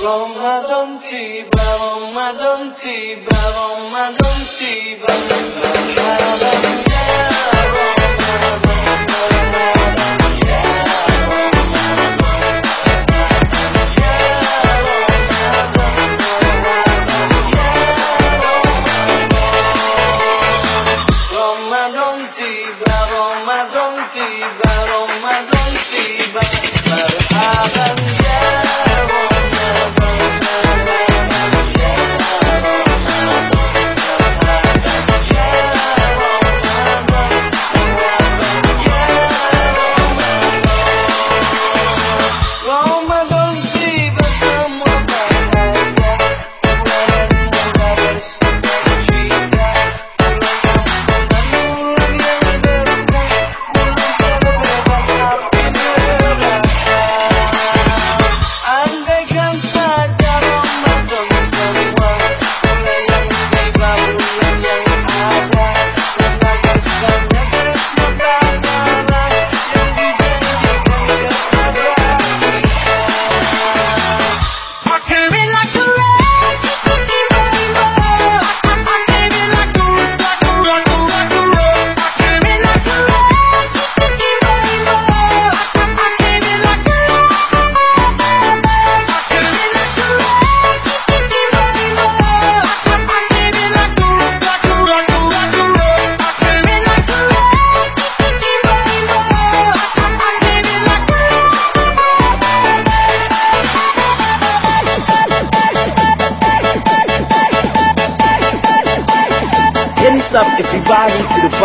Ramadan tiba, Ramadan tiba, Ramadan tiba. Ramadan tiba, Ramadan tiba, Ramadan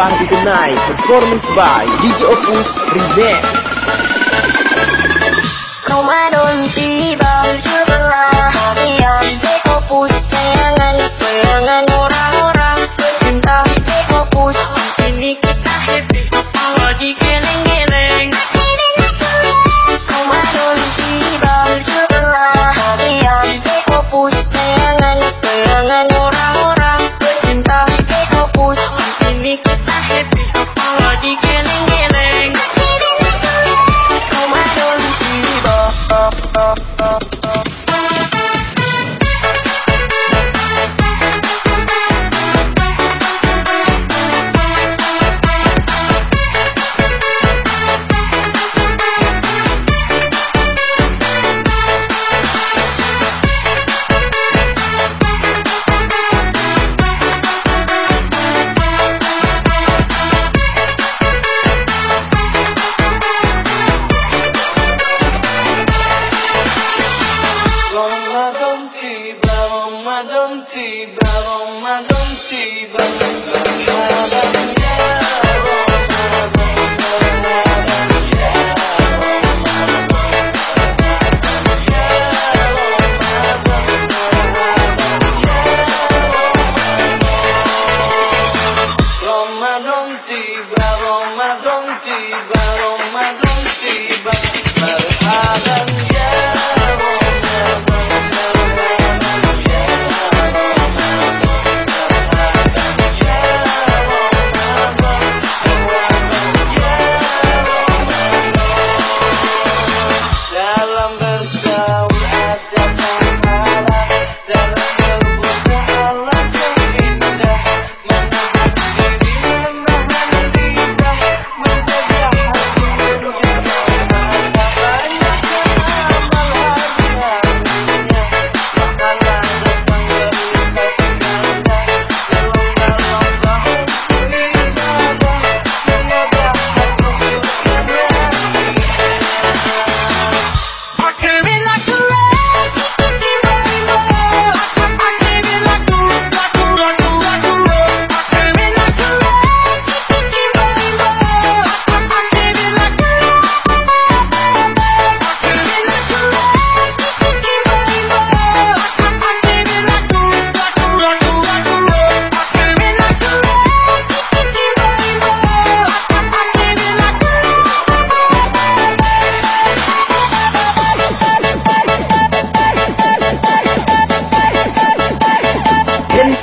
Party Tonight, performance by DJ Opus Presents. non ti basta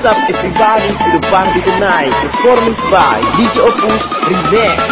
up is inviting to the party tonight. Performance by DJ Opus Remix.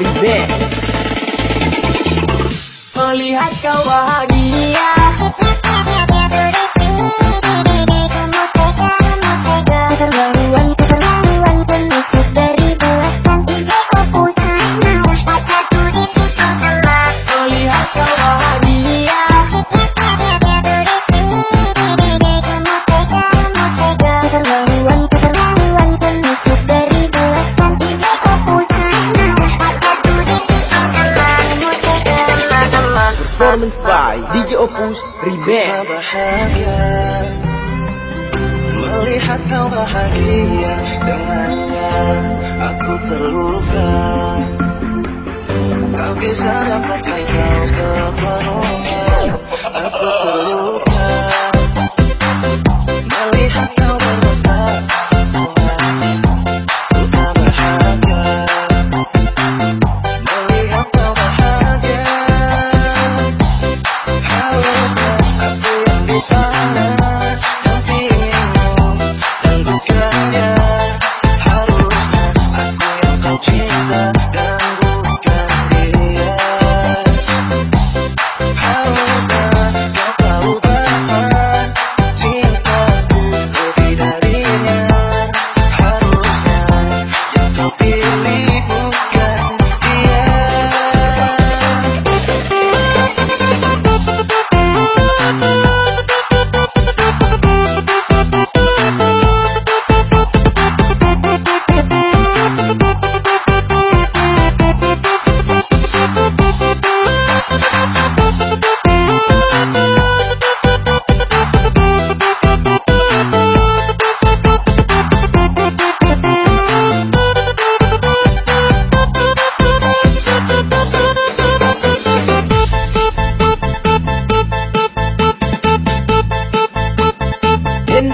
Big Bang Melihat kau bahagia. by DJ Opus bahagia Melihat kau bahagia dengannya Aku terluka. Tak bisa dapatkan kau sepenuhnya.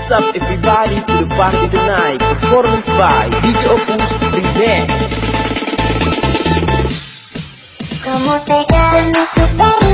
What's up everybody? To the party tonight Performance by DJ Opus Presents Como pegarme tu